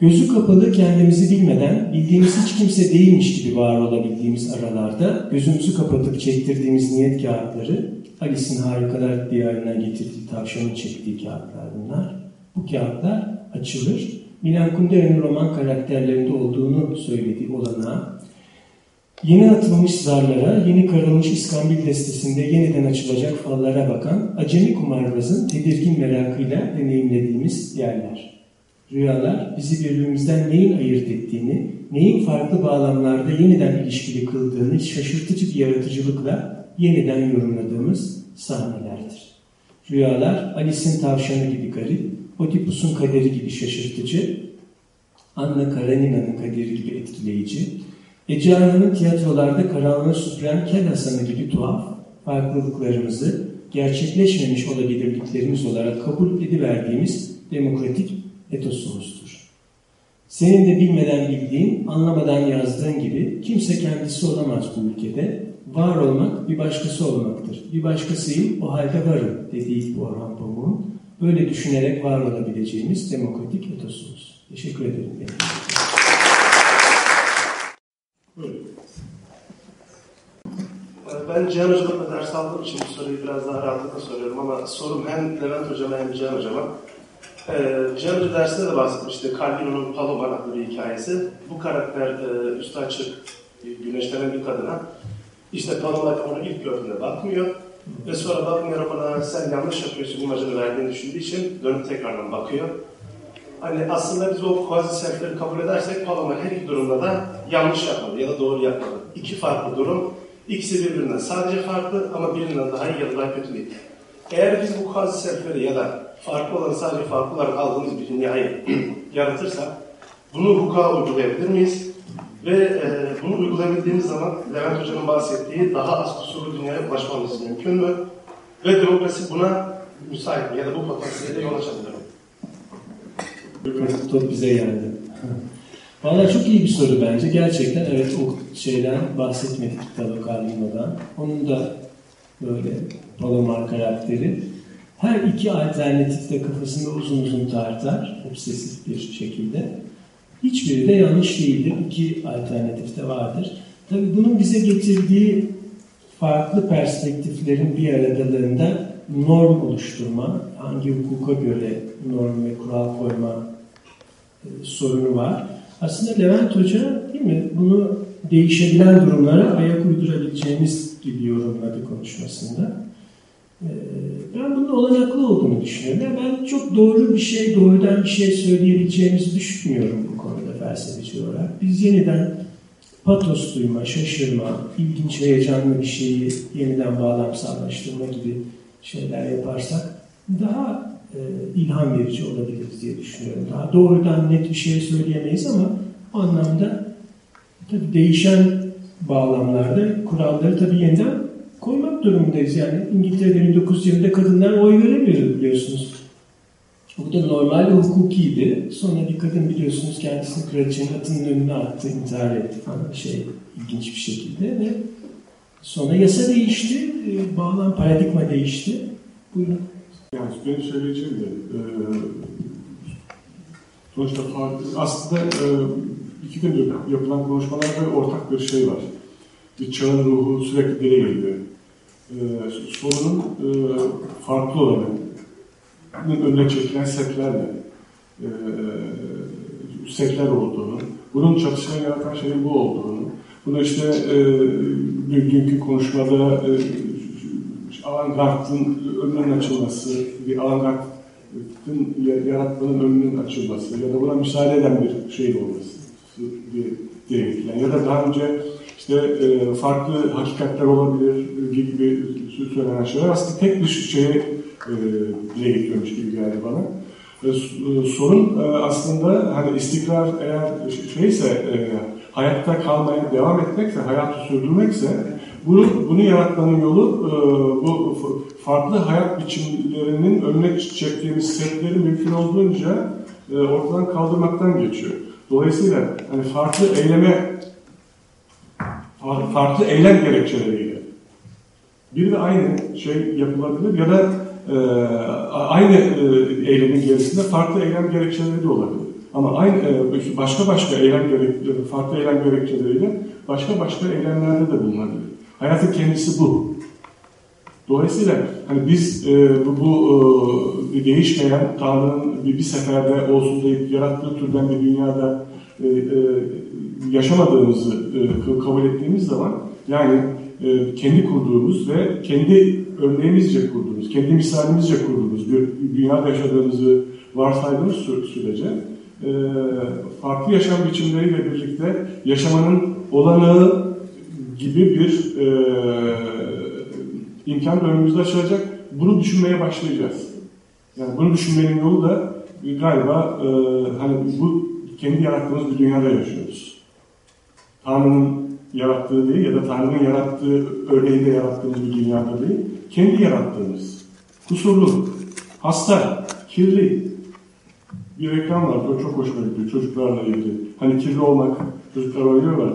Gözü kapalı kendimizi bilmeden bildiğimiz hiç kimse değilmiş gibi var olabildiğimiz aralarda gözümüzü kapatıp çektirdiğimiz niyet kağıtları Alice'in harikalar diyarına getirdiği tavşanın çektiği kağıtlar bunlar. Bu kağıtlar açılır. Milan Kundera'nın roman karakterlerinde olduğunu söylediği olana yeni atılmış zarlara, yeni karılmış İskambil destesinde yeniden açılacak fallara bakan acemi kumarbazın tedirgin merakıyla deneyimlediğimiz yerler. Rüyalar bizi birbirimizden neyin ayırt ettiğini, neyin farklı bağlamlarda yeniden ilişkili kıldığını şaşırtıcı bir yaratıcılıkla yeniden yorumladığımız sahnelerdir. Rüyalar Alice'in tavşanı gibi garip, Oedipus'un kaderi gibi şaşırtıcı, Anna Karenina'nın kaderi gibi etkileyici, Ece Arhan'ın tiyatrolarda karanlığı süpüren Kel Hasan'ı gibi tuhaf, farklılıklarımızı gerçekleşmemiş olabilirliklerimiz olarak kabul ediverdiğimiz demokratik etosumuzdur. Senin de bilmeden bildiğin, anlamadan yazdığın gibi kimse kendisi olamaz bu ülkede. Var olmak bir başkası olmaktır. Bir başkasıyım, o halde varım dediği bu Orhan Pamuk'un böyle düşünerek var olabileceğimiz demokratik etosumuz. Teşekkür ederim. Ben Cihan Hocam'la ders aldığım için bu soruyu biraz daha rahatlıkla soruyorum ama sorum hem Levent Hocam'a hem Cihan Hocam'a. Ee, Hoca dersinde de bahsetmişti. Calvino'nun Paloma adlı bir hikayesi. Bu karakter e, üstü açık, güneşlenen bir kadına. İşte Paloma onu ilk gördüğünde bakmıyor. Ve sonra bakmıyor bana sen yanlış yapıyorsun imajını verdiğini düşündüğü için dönüp tekrardan bakıyor. Hani aslında biz o quasi selfleri kabul edersek Paloma her iki durumda da yanlış yapmadı ya da doğru yapmadı. İki farklı durum. İkisi birbirinden sadece farklı ama birinden daha iyi ya da daha kötü değil. Eğer biz bu quasi selfleri ya da farklı olanı sadece farklı olarak aldığımız bir dünyayı [CLEARS THROAT] yaratırsak bunu hukuka uygulayabilir miyiz? Ve e, bunu uygulayabildiğimiz zaman Levent Hoca'nın bahsettiği daha az kusurlu dünyaya ulaşmamız mümkün mü? Ve demokrasi buna müsait mi? Ya da bu potansiyelde yol açabilir mi? Top bize geldi. Valla çok iyi bir soru bence. Gerçekten evet o şeyden bahsetmedik kitabı Kalino'dan. Onun da böyle Palomar karakteri. Her iki alternatifte kafasında uzun uzun tartar, obsesif bir şekilde. Hiçbiri de yanlış değildir. İki alternatif de vardır. Tabii bunun bize getirdiği farklı perspektiflerin bir aradalığında norm oluşturma, hangi hukuka göre norm ve kural koyma e, sorunu var. Aslında Levent Hoca değil mi bunu değişebilen durumlara ayak uydurabileceğimiz gibi yorumladı konuşmasında. Ee, Ben bunun olanaklı olduğunu düşünüyorum. Ben çok doğru bir şey, doğrudan bir şey söyleyebileceğimizi düşünmüyorum bu konuda felsefeci olarak. Biz yeniden patos duyma, şaşırma, ilginç ve heyecanlı bir şeyi yeniden bağlamsallaştırma gibi şeyler yaparsak daha e, ilham verici olabiliriz diye düşünüyorum. Daha doğrudan net bir şey söyleyemeyiz ama o anlamda tabii değişen bağlamlarda kuralları tabii yeniden koymak durumundayız. Yani İngiltere'de 1920'de kadınlar oy veremiyordu biliyorsunuz. Bu da normal hukukiydi. Sonra bir kadın biliyorsunuz kendisini kraliçenin atının önüne attı, intihar etti falan şey ilginç bir şekilde ve sonra yasa değişti, e, bağlam paradigma değişti. Buyurun. Yani benim söyleyeceğim de e, sonuçta aslında e, iki gündür yapılan konuşmalarda ortak bir şey var. Bir çağın ruhu sürekli dile geliyor. E, sorunun e, farklı olanı, önüne çekilen setlerle e, setler olduğunu, bunun çatışmayı yaratan şeyin bu olduğunu, bunu işte e, dün- dünkü konuşmada e, avantgardın önünün açılması, bir avantgardın yaratmanın önünün açılması ya da buna müsaade eden bir şey olması diye getirilen ya da daha önce işte e, farklı hakikatler olabilir gibi söylenen şeyler aslında tek bir şeye e, dile gibi geldi bana. E, e, sorun e, aslında hani istikrar eğer şeyse e, hayatta kalmaya devam etmekse, hayatı sürdürmekse bunu, bunu yaratmanın yolu e, bu farklı hayat biçimlerinin önüne çektiğimiz setleri mümkün olduğunca e, ortadan kaldırmaktan geçiyor. Dolayısıyla hani farklı eyleme farklı eylem gerekçeleriyle bir ve aynı şey yapılabilir ya da e, aynı e, eylemin gerisinde farklı eylem gerekçeleri de olabilir. Ama aynı e, başka başka eylem gerek, farklı eylem gerekçeleriyle başka başka eylemlerde de bulunabilir. Hayatın kendisi bu. Dolayısıyla hani biz e, bu, bu e, değişmeyen Tanrı'nın bir, bir seferde olsun deyip yarattığı türden bir dünyada e, e, yaşamadığımızı e, kabul ettiğimiz zaman yani kendi kurduğumuz ve kendi örneğimizce kurduğumuz, kendi misalimizce kurduğumuz bir dünyada yaşadığımızı varsaydığımız sü- sürece farklı yaşam biçimleriyle birlikte yaşamanın olanağı gibi bir imkan önümüzde açılacak. Bunu düşünmeye başlayacağız. Yani bunu düşünmenin yolu da galiba e, hani bu kendi yarattığımız bir dünyada yaşıyoruz. Tanrı'nın yarattığı değil ya da Tanrı'nın yarattığı örneğinde yarattığımız bir dünyada değil. Kendi yarattığımız, kusurlu, hasta, kirli bir reklam vardı. O çok hoşuma gidiyor çocuklarla ilgili. Hani kirli olmak, çocuklar oynuyorlar.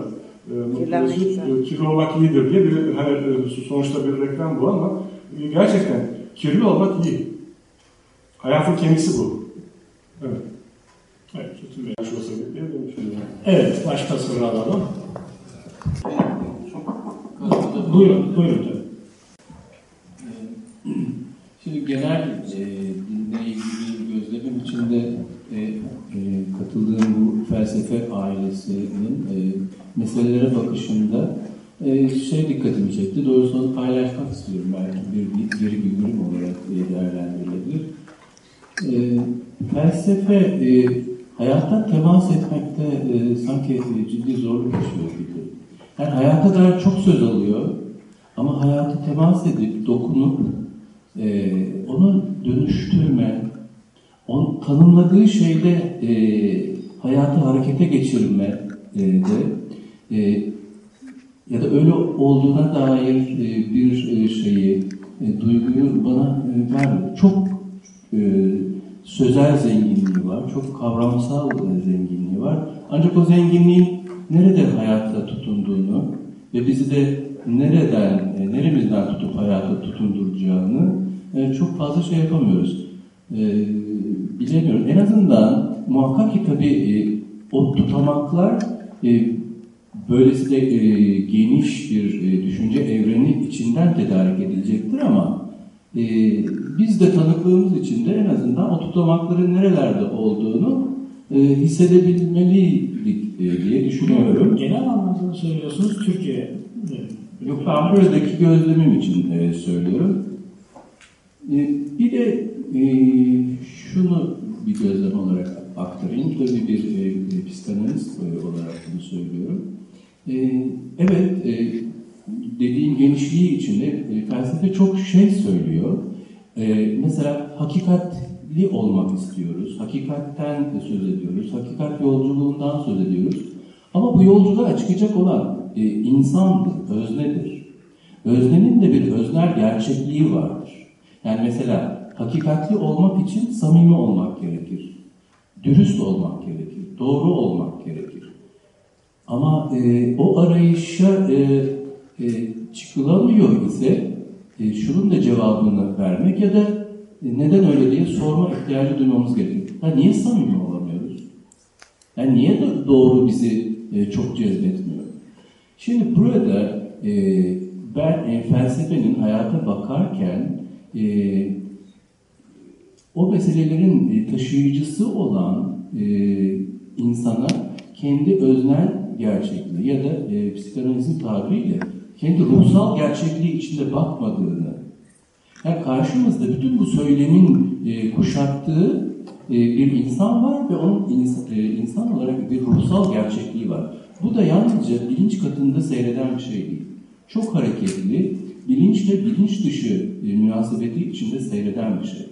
E, güzel. e, kirli olmak iyidir diye bir hani, e, sonuçta bir reklam bu ama e, gerçekten kirli olmak iyi. Hayatın kendisi bu. Evet. Evet, kötü bir yaş olsa diye demiştim. Evet, başka soru alalım. Çok Buyurun, buyurun tabii. [CLEARS THROAT] Şimdi genel e, dinle ilgili gözlemim içinde e, e, katıldığım bu felsefe ailesinin e, meselelere bakışında e, şey dikkatimi çekti. Doğrusu onu paylaşmak istiyorum. Belki bir geri bildirim olarak e, değerlendirilebilir. E, felsefe e, hayata temas etmekte e, sanki e, ciddi zorluk yaşıyor gibi. Yani hayata dair çok söz alıyor ama hayata temas edip, dokunup e, onu dönüştürme, onun tanımladığı şeyde e, hayatı harekete geçirme e, de e, ya da öyle olduğuna dair e, bir e, şeyi, e, duyguyu bana e, vermiyor. Çok e, sözel zenginliği var, çok kavramsal e, zenginliği var. Ancak o zenginliğin nerede hayatta tutunduğunu ve bizi de nereden, e, neremizden tutup hayata tutunduracağını e, çok fazla şey yapamıyoruz. E, bilemiyorum. En azından muhakkak ki tabii o tutamaklar böylesi de geniş bir düşünce evreni içinden tedarik edilecektir ama e, biz de tanıklığımız içinde en azından o tutamakların nerelerde olduğunu e, hissedebilmeliydik e, diye düşünüyorum. Genel anlamda söylüyorsunuz Türkiye? Yok ben buradaki gözlemim için e, söylüyorum. E, bir de e, şunu bir gözlem olarak aktarayım. Tabii bir e, psikanalist olarak bunu söylüyorum. E, evet, e, dediğim genişliği içinde e, felsefe çok şey söylüyor. E, mesela hakikatli olmak istiyoruz, hakikatten söz ediyoruz, hakikat yolculuğundan söz ediyoruz. Ama bu yolculuğa çıkacak olan e, insandır, öznedir. Öznenin de bir öznel gerçekliği vardır. Yani mesela hakikatli olmak için samimi olmak gerekir. Dürüst olmak gerekir. Doğru olmak gerekir. Ama e, o arayışa e, e, çıkılamıyor ise e, şunun da cevabını vermek ya da e, neden öyle diye sorma ihtiyacı duymamız gerekir. Ya niye samimi olamıyoruz? Yani niye de doğru bizi e, çok cezbetmiyor? Şimdi burada e, ben e, felsefenin hayata bakarken e, o meselelerin e, taşıyıcısı olan e, insana kendi öznel gerçekliği ya da e, psikanalizin tabiriyle kendi ruhsal gerçekliği içinde bakmadığını, yani karşımızda bütün bu söylemin e, kuşattığı e, bir insan var ve onun insan, e, insan olarak bir ruhsal gerçekliği var. Bu da yalnızca bilinç katında seyreden bir şey değil. Çok hareketli, bilinçle bilinç dışı e, münasebeti içinde seyreden bir şey.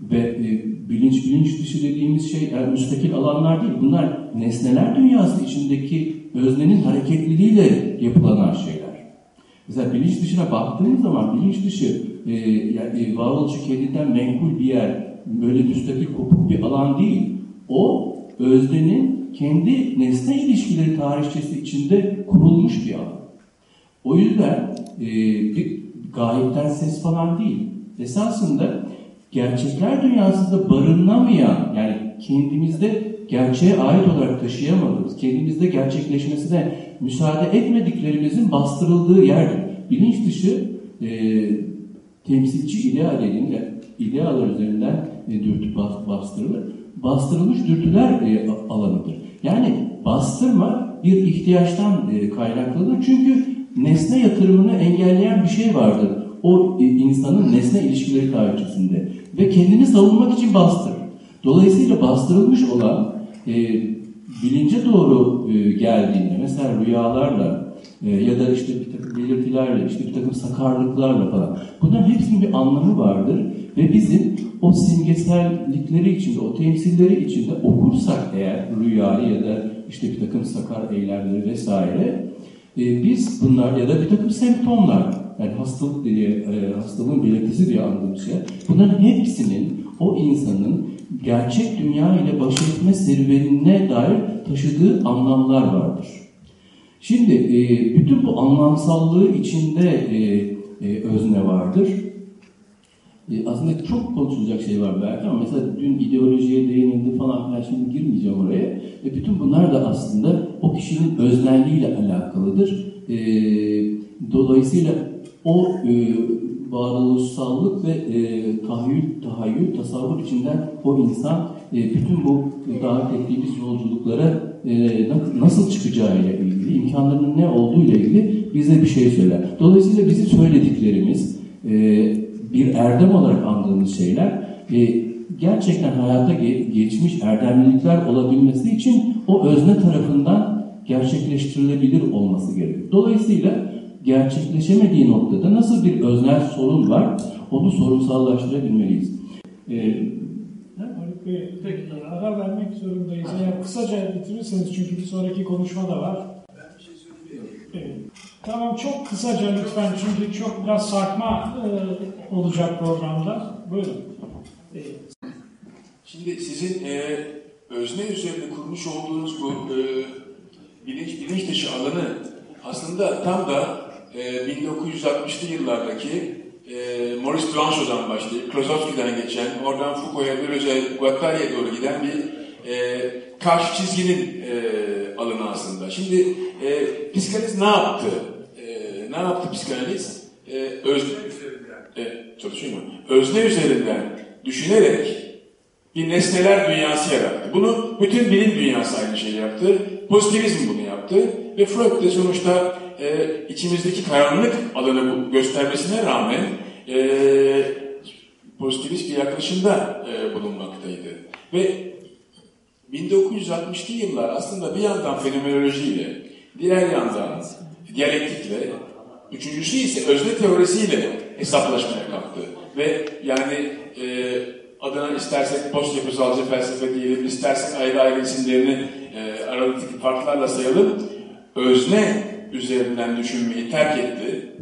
Ve e, bilinç bilinç dışı dediğimiz şey yani müstakil alanlar değil. Bunlar nesneler dünyası içindeki öznenin hareketliliğiyle yapılanan şeyler. Mesela bilinç dışına baktığımız zaman bilinç dışı e, yani e, varoluşu kendinden menkul bir yer, böyle müstakil kopuk bir alan değil. O öznenin kendi nesne ilişkileri tarihçesi içinde kurulmuş bir alan. O yüzden e, bir gayipten ses falan değil. Esasında gerçekler dünyasında barınamayan, yani kendimizde gerçeğe ait olarak taşıyamadığımız, kendimizde gerçekleşmesine müsaade etmediklerimizin bastırıldığı yerdir. Bilinç dışı e, temsilci ideal dediğinde idealar üzerinden e, dürtü bastırılır. Bastırılmış dürtüler e, alanıdır. Yani bastırma bir ihtiyaçtan e, kaynaklıdır. Çünkü nesne yatırımını engelleyen bir şey vardır. O e, insanın nesne ilişkileri tarihçesinde. Ve kendini savunmak için bastırır. Dolayısıyla bastırılmış olan e, bilince doğru e, geldiğinde mesela rüyalarla e, ya da işte bir takım belirtilerle, işte bir takım sakarlıklarla falan bunların hepsinin bir anlamı vardır ve bizim o simgesellikleri içinde, o temsilleri içinde okursak eğer rüyayı ya da işte bir takım sakar eylemleri vesaire e, biz bunlar ya da bir takım semptomlar yani hastalık diye, e, hastalığın belirtisi diye anladığımız şey bunların hepsinin o insanın gerçek dünya ile baş etme serüvenine dair taşıdığı anlamlar vardır. Şimdi e, bütün bu anlamsallığı içinde e, e, özne vardır. E, aslında çok konuşulacak şey var belki ama mesela dün ideolojiye değinildi falan filan şimdi girmeyeceğim oraya. E, bütün bunlar da aslında o kişinin öznelliğiyle alakalıdır. E, dolayısıyla o e, varoluşsallık ve e, tahayyül, tahayyül, tasavvur içinden o insan e, bütün bu davet ettiğimiz yolculuklara e, nasıl çıkacağıyla ilgili, imkanlarının ne olduğu ile ilgili bize bir şey söyler. Dolayısıyla bizim söylediklerimiz e, bir erdem olarak andığımız şeyler e, gerçekten hayata ge geçmiş erdemlilikler olabilmesi için o özne tarafından gerçekleştirilebilir olması gerekiyor. Dolayısıyla gerçekleşemediği noktada nasıl bir öznel sorun var onu sorunsallaştırabilmeliyiz. Ee, Haluk Bey, peki ara vermek zorundayız. Eğer kısaca bitirirseniz çünkü bir sonraki konuşma da var. Ben bir şey söyleyeyim. Evet. Tamam çok kısaca lütfen çünkü çok biraz sarkma e, olacak programda. Buyurun. E, Şimdi sizin e, özne üzerinde kurmuş olduğunuz bu e, bilinç, bilinç dışı alanı aslında tam da e, 1960'lı yıllardaki e, Maurice Blanchot'dan başlayıp Klosowski'den geçen, oradan Foucault'a, Deleuze'ye, Guattari'ye doğru giden bir e, karşı çizginin e, alanı aslında. Şimdi e, psikanaliz ne yaptı? E, ne yaptı psikanaliz? E, özne üzerinden, e, çalışıyor mu? Özne üzerinden düşünerek bir nesneler dünyası yarattı. Bunu bütün bilim dünyası aynı şeyi yaptı. Pozitivizm bunu yaptı. Ve Freud de sonuçta e, içimizdeki karanlık alanı göstermesine rağmen e, pozitivist bir yaklaşımda e, bulunmaktaydı. Ve 1960'lı yıllar aslında bir yandan fenomenolojiyle, diğer yandan diyalektikle, üçüncüsü ise özne teorisiyle hesaplaşmaya kalktı. Ve yani e, adına istersek post yapısalcı felsefe diyelim, istersek ayrı ayrı isimlerini e, aralıktaki farklarla sayalım, özne üzerinden düşünmeyi terk etti.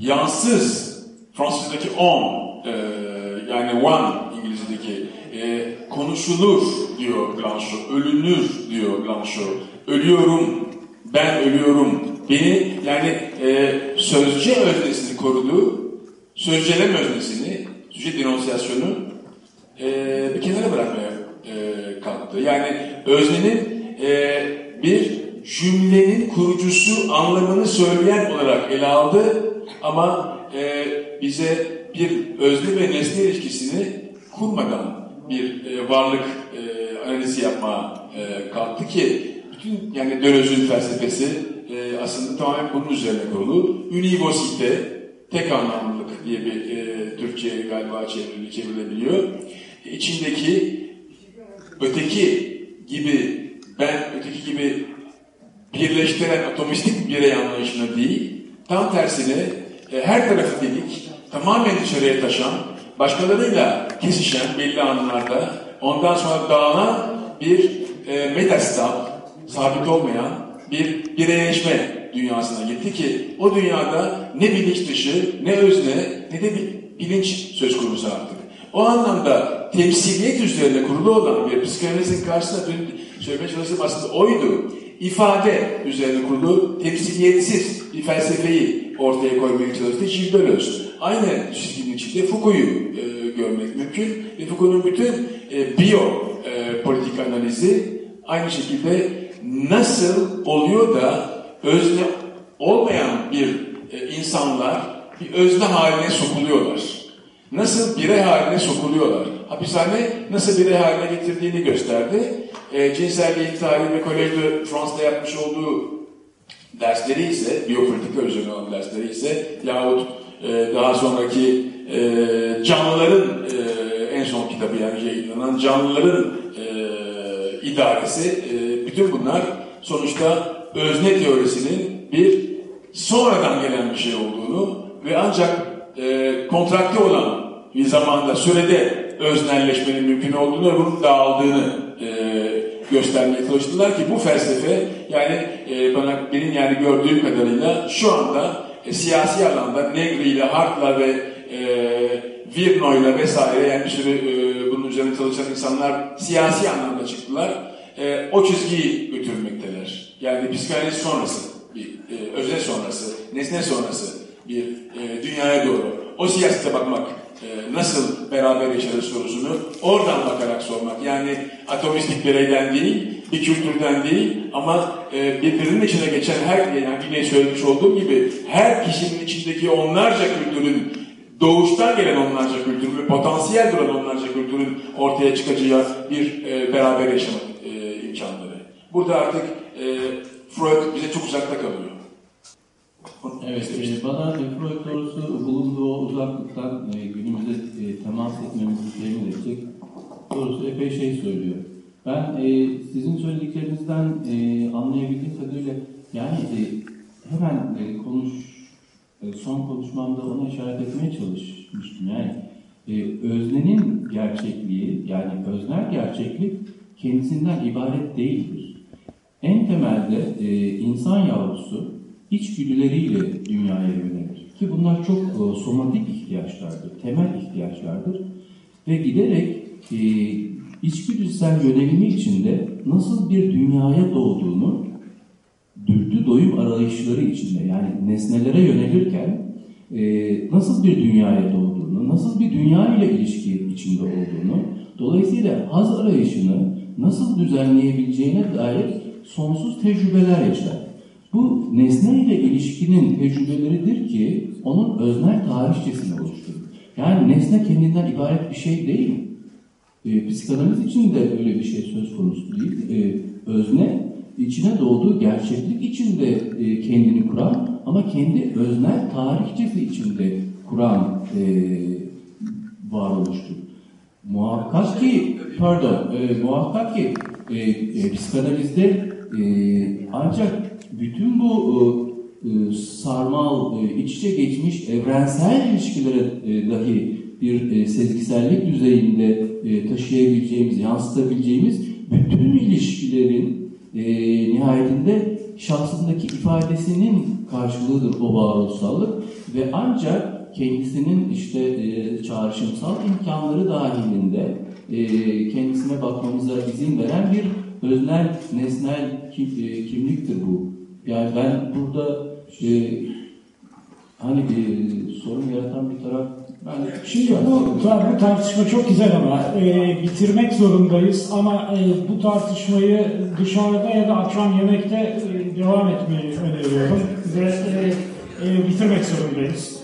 Yansız, Fransızca'daki on, e, yani one İngilizce'deki e, konuşulur diyor Blanchot, ölünür diyor Blanchot, ölüyorum, ben ölüyorum, beni yani e, sözcü öznesini korudu, sözcelem öznesini, sözcü denonsiyasyonu e, bir kenara bırakmaya e, kalktı. Yani öznenin e, bir cümlenin kurucusu anlamını söyleyen olarak ele aldı ama e, bize bir özne ve nesne ilişkisini kurmadan bir e, varlık e, analizi yapma e, kalktı ki bütün yani Deleuze'ün felsefesi e, aslında tamamen bunun üzerine kurulu. Univosite, tek anlamlılık diye bir e, Türkçe'ye galiba çevrilebiliyor. İçindeki öteki gibi ben öteki gibi birleştiren atomistik birey anlayışına değil, tam tersine e, her tarafı delik, tamamen dışarıya taşan, başkalarıyla kesişen belli anlarda ondan sonra dağılan bir e, metastat, sabit olmayan bir bireyleşme dünyasına gitti ki o dünyada ne bilinç dışı, ne özne, ne de bilinç söz konusu artık. O anlamda temsiliyet üzerine kurulu olan bir psikanalizin karşısında dün söylemeye çalıştığım aslında oydu. İfade üzerine kurulu temsiliyetsiz bir felsefeyi ortaya koymaya çalıştı Gilles Deleuze. Aynı çizginin içinde Foucault'u e, görmek mümkün ve Foucault'un bütün e, biyo e, politik analizi aynı şekilde nasıl oluyor da özne olmayan bir e, insanlar bir özne haline sokuluyorlar. Nasıl birey haline sokuluyorlar. Hapishane nasıl birey haline getirdiğini gösterdi. E, cinselliğin tarihi ve Collège de France'da yapmış olduğu dersleri ise, biyopolitika üzerine olan dersleri ise yahut e, daha sonraki e, canlıların e, en son kitabı yani yayınlanan canlıların e, idaresi, e, bütün bunlar sonuçta özne teorisinin bir sonradan gelen bir şey olduğunu ve ancak e, kontrakte olan bir zamanda, sürede öznelleşmenin mümkün olduğunu ve bunun dağıldığını e, göstermeye çalıştılar ki bu felsefe yani e, bana benim yani gördüğüm kadarıyla şu anda e, siyasi alanda Negri ile Hart'la ve e, Virno ile vesaire yani bir sürü e, bunun üzerine çalışan insanlar siyasi anlamda çıktılar. E, o çizgiyi götürmekteler. Yani psikanaliz sonrası, bir e, özne sonrası, nesne sonrası bir e, dünyaya doğru. O siyasete bakmak, e, nasıl beraber yaşarız sorusunu oradan bakarak sormak. Yani atomistik bireyden değil, bir kültürden değil ama e, birbirinin içine geçen her, yani yine söylemiş olduğum gibi her kişinin içindeki onlarca kültürün doğuştan gelen onlarca kültürün ve potansiyel duran onlarca kültürün ortaya çıkacağı bir e, beraber yaşamak e, imkanları. Burada artık e, Freud bize çok uzakta kalıyor. Evet, e, bana Freud doğrusu bulunduğu uzaklıktan e, günümüze e, temas etmemizi temin edecek doğrusu epey şey söylüyor. Ben e, sizin söylediklerinizden e, anlayabildiğim kadarıyla yani e, hemen e, konuş e, son konuşmamda ona işaret etmeye çalışmıştım. Yani e, öznenin gerçekliği yani öznel gerçeklik kendisinden ibaret değildir. En temelde e, insan yavrusu içgüdüleriyle dünyaya yönelir. Ki bunlar çok e, somatik ihtiyaçlardır, temel ihtiyaçlardır. Ve giderek e, içgüdüsel yönelimi içinde nasıl bir dünyaya doğduğunu dürtü doyum arayışları içinde yani nesnelere yönelirken e, nasıl bir dünyaya doğduğunu, nasıl bir dünya ile ilişki içinde olduğunu, dolayısıyla haz arayışını nasıl düzenleyebileceğine dair sonsuz tecrübeler yaşar. Bu nesne ile ilişkinin tecrübeleridir ki onun öznel tarihçesini oluşturur. Yani nesne kendinden ibaret bir şey değil. E, psikanaliz için de öyle bir şey söz konusu değil. E, özne içine doğduğu gerçeklik içinde e, kendini kuran ama kendi öznel tarihçesi içinde kuran e, var olmuştur. Muhakkak ki, pardon, e, muhakkak ki e, e, psikanalizde e, ancak bütün bu e, e, sarmal, e, iç içe geçmiş evrensel ilişkilere e, dahi bir e, sezgisellik düzeyinde e, taşıyabileceğimiz, yansıtabileceğimiz bütün ilişkilerin e, nihayetinde şahsındaki ifadesinin karşılığıdır o varoluşsallık ve ancak kendisinin işte e, çağrışımsal imkanları dahilinde e, kendisine bakmamıza izin veren bir öznel, nesnel e, kimliktir bu. Yani ben burada e, hani e, sorun yaratan bir taraf ben Şimdi bu, bu tartışma çok güzel ama e, bitirmek zorundayız ama e, bu tartışmayı dışarıda ya da akşam yemekte e, devam etmeyi öneriyorum ve e, e, bitirmek zorundayız.